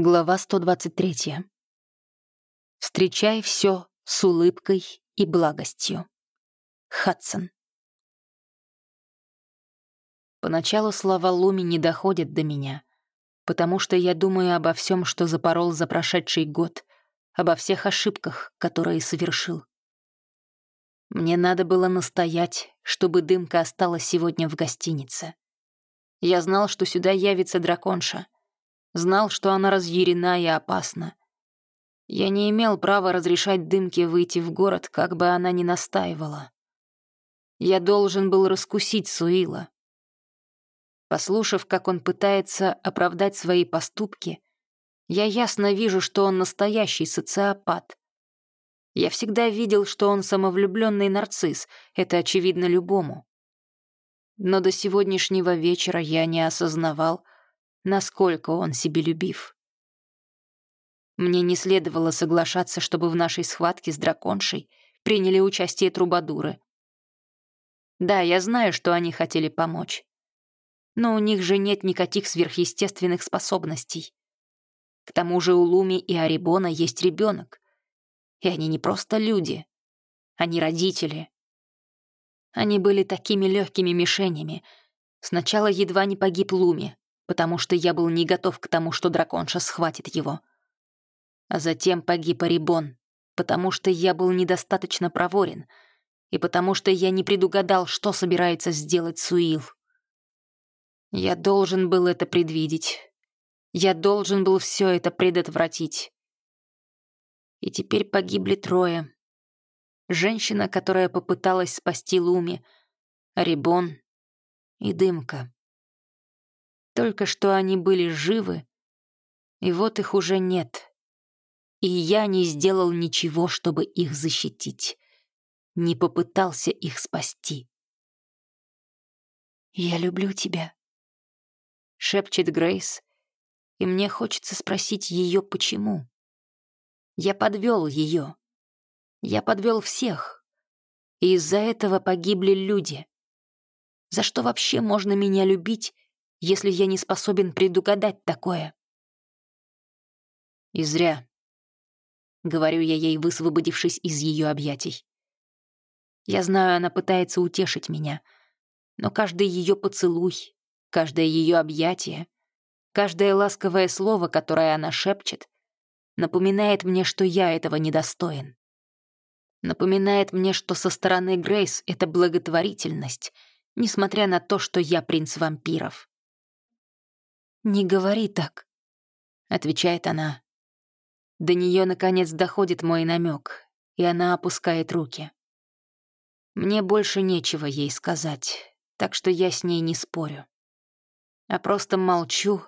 Глава 123. Встречай все с улыбкой и благостью. Хадсон. Поначалу слова Луми не доходят до меня, потому что я думаю обо всем, что запорол за прошедший год, обо всех ошибках, которые совершил. Мне надо было настоять, чтобы дымка осталась сегодня в гостинице. Я знал, что сюда явится драконша — Знал, что она разъярена и опасна. Я не имел права разрешать Дымке выйти в город, как бы она ни настаивала. Я должен был раскусить Суила. Послушав, как он пытается оправдать свои поступки, я ясно вижу, что он настоящий социопат. Я всегда видел, что он самовлюбленный нарцисс, это очевидно любому. Но до сегодняшнего вечера я не осознавал, насколько он себелюбив. Мне не следовало соглашаться, чтобы в нашей схватке с драконшей приняли участие трубадуры. Да, я знаю, что они хотели помочь. Но у них же нет никаких сверхъестественных способностей. К тому же у Луми и Арибона есть ребенок. И они не просто люди. Они родители. Они были такими легкими мишенями. Сначала едва не погиб Луми, потому что я был не готов к тому, что драконша схватит его. А затем погиб Арибон, потому что я был недостаточно проворен, и потому что я не предугадал, что собирается сделать Суил. Я должен был это предвидеть. Я должен был все это предотвратить. И теперь погибли трое. Женщина, которая попыталась спасти Луми, Арибон и Дымка. Только что они были живы, и вот их уже нет. И я не сделал ничего, чтобы их защитить. Не попытался их спасти. «Я люблю тебя», — шепчет Грейс, и мне хочется спросить ее, почему. Я подвел ее. Я подвел всех. И из-за этого погибли люди. За что вообще можно меня любить, если я не способен предугадать такое? И зря, — говорю я ей, высвободившись из ее объятий. Я знаю, она пытается утешить меня, но каждый ее поцелуй, каждое ее объятие, каждое ласковое слово, которое она шепчет, напоминает мне, что я этого недостоин. Напоминает мне, что со стороны Грейс это благотворительность, несмотря на то, что я принц вампиров. «Не говори так», — отвечает она. До нее наконец доходит мой намек, и она опускает руки. Мне больше нечего ей сказать, так что я с ней не спорю. А просто молчу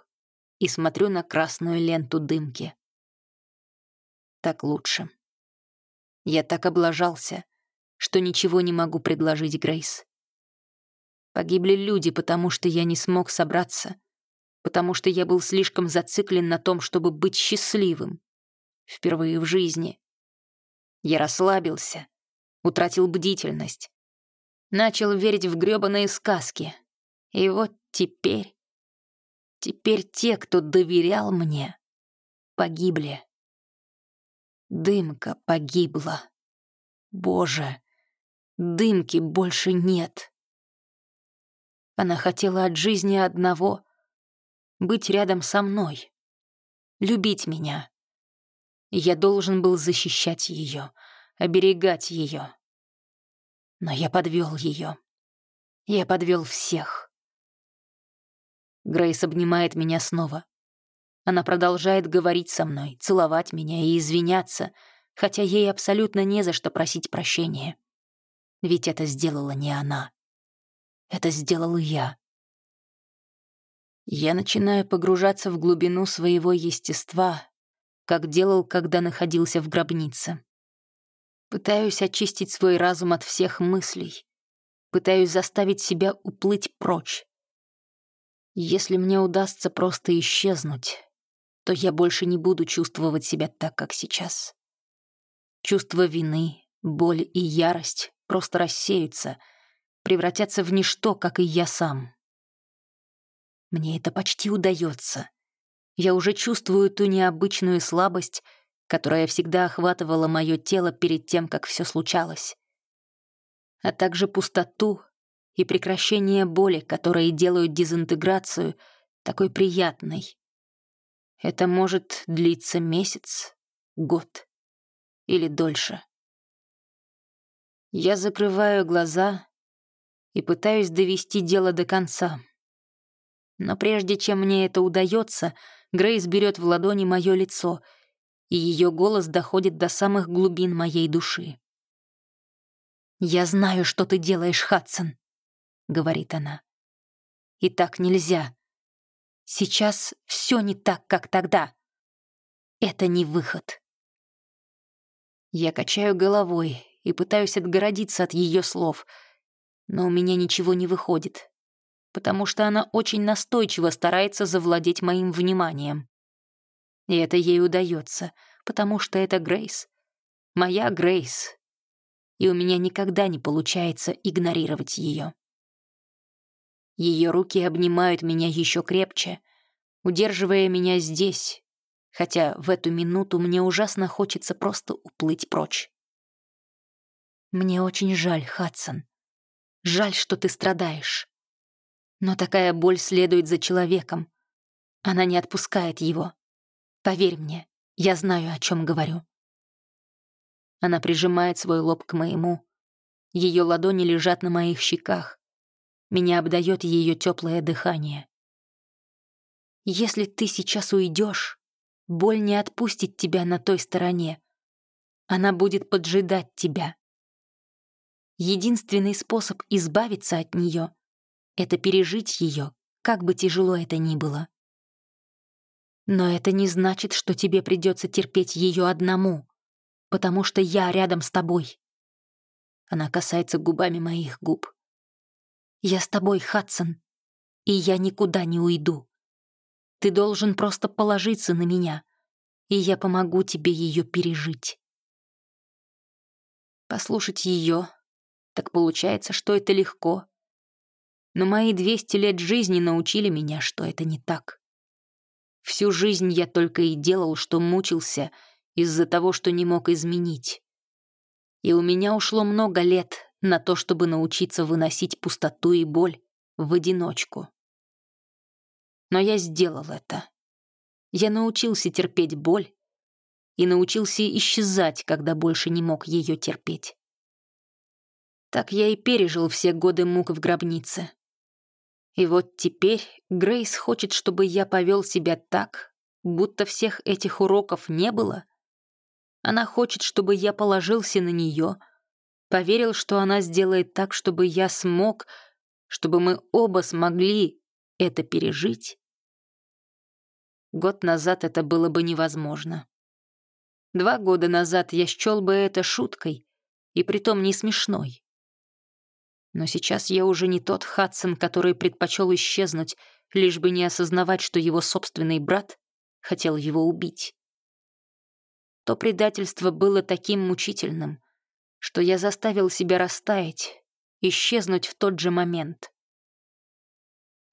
и смотрю на красную ленту дымки. Так лучше. Я так облажался, что ничего не могу предложить Грейс. Погибли люди, потому что я не смог собраться потому что я был слишком зациклен на том, чтобы быть счастливым. Впервые в жизни. Я расслабился, утратил бдительность, начал верить в грёбаные сказки. И вот теперь... Теперь те, кто доверял мне, погибли. Дымка погибла. Боже, дымки больше нет. Она хотела от жизни одного быть рядом со мной, любить меня. Я должен был защищать ее, оберегать ее. Но я подвел ее. Я подвел всех. Грейс обнимает меня снова. Она продолжает говорить со мной, целовать меня и извиняться, хотя ей абсолютно не за что просить прощения. Ведь это сделала не она. Это сделал я. Я начинаю погружаться в глубину своего естества, как делал, когда находился в гробнице. Пытаюсь очистить свой разум от всех мыслей. Пытаюсь заставить себя уплыть прочь. Если мне удастся просто исчезнуть, то я больше не буду чувствовать себя так, как сейчас. Чувство вины, боль и ярость просто рассеются, превратятся в ничто, как и я сам. Мне это почти удается. Я уже чувствую ту необычную слабость, которая всегда охватывала мое тело перед тем, как все случалось. А также пустоту и прекращение боли, которые делают дезинтеграцию такой приятной. Это может длиться месяц, год или дольше. Я закрываю глаза и пытаюсь довести дело до конца. Но прежде чем мне это удается, Грейс берет в ладони мое лицо, и ее голос доходит до самых глубин моей души. «Я знаю, что ты делаешь, Хадсон», — говорит она. «И так нельзя. Сейчас все не так, как тогда. Это не выход». Я качаю головой и пытаюсь отгородиться от ее слов, но у меня ничего не выходит, потому что она очень настойчиво старается завладеть моим вниманием. И это ей удается, потому что это Грейс. Моя Грейс. И у меня никогда не получается игнорировать ее. Ее руки обнимают меня еще крепче, удерживая меня здесь, хотя в эту минуту мне ужасно хочется просто уплыть прочь. Мне очень жаль, Хадсон. Жаль, что ты страдаешь. Но такая боль следует за человеком. Она не отпускает его. Поверь мне, я знаю, о чем говорю. Она прижимает свой лоб к моему. Ее ладони лежат на моих щеках. Меня обдает ее теплое дыхание. Если ты сейчас уйдешь, боль не отпустит тебя на той стороне. Она будет поджидать тебя. Единственный способ избавиться от нее — это пережить ее, как бы тяжело это ни было. Но это не значит, что тебе придется терпеть ее одному, потому что я рядом с тобой. Она касается губами моих губ. Я с тобой, Хадсон, и я никуда не уйду. Ты должен просто положиться на меня, и я помогу тебе ее пережить. Послушать ее так получается, что это легко. Но мои 200 лет жизни научили меня, что это не так. Всю жизнь я только и делал, что мучился из-за того, что не мог изменить. И у меня ушло много лет на то, чтобы научиться выносить пустоту и боль в одиночку. Но я сделал это. Я научился терпеть боль и научился исчезать, когда больше не мог ее терпеть. Так я и пережил все годы мук в гробнице. И вот теперь Грейс хочет, чтобы я повел себя так, будто всех этих уроков не было. Она хочет, чтобы я положился на нее, поверил, что она сделает так, чтобы я смог, чтобы мы оба смогли это пережить. Год назад это было бы невозможно. Два года назад я счел бы это шуткой, и притом не смешной. Но сейчас я уже не тот Хадсон, который предпочел исчезнуть, лишь бы не осознавать, что его собственный брат хотел его убить. То предательство было таким мучительным, что я заставил себя растаять, исчезнуть в тот же момент.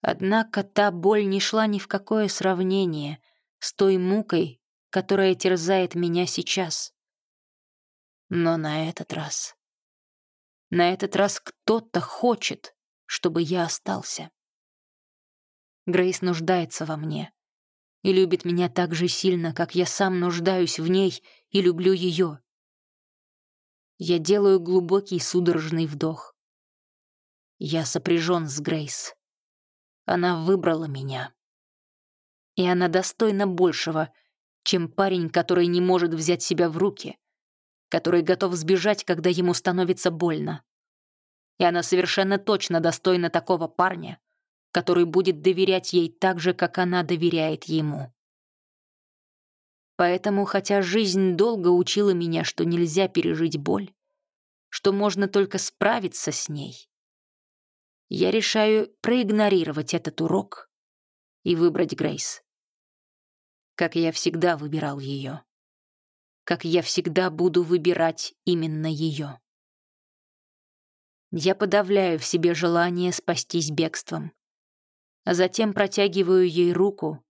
Однако та боль не шла ни в какое сравнение с той мукой, которая терзает меня сейчас. Но на этот раз на этот раз кто-то хочет, чтобы я остался. Грейс нуждается во мне и любит меня так же сильно, как я сам нуждаюсь в ней и люблю ее. Я делаю глубокий судорожный вдох. Я сопряжен с Грейс. Она выбрала меня. И она достойна большего, чем парень, который не может взять себя в руки, который готов сбежать, когда ему становится больно. И она совершенно точно достойна такого парня, который будет доверять ей так же, как она доверяет ему. Поэтому, хотя жизнь долго учила меня, что нельзя пережить боль, что можно только справиться с ней, я решаю проигнорировать этот урок и выбрать Грейс. Как я всегда выбирал ее как я всегда буду выбирать именно ее. Я подавляю в себе желание спастись бегством, а затем протягиваю ей руку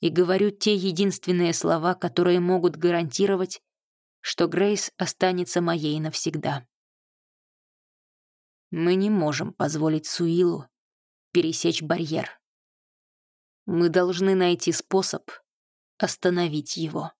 и говорю те единственные слова, которые могут гарантировать, что Грейс останется моей навсегда. Мы не можем позволить Суилу пересечь барьер. Мы должны найти способ остановить его.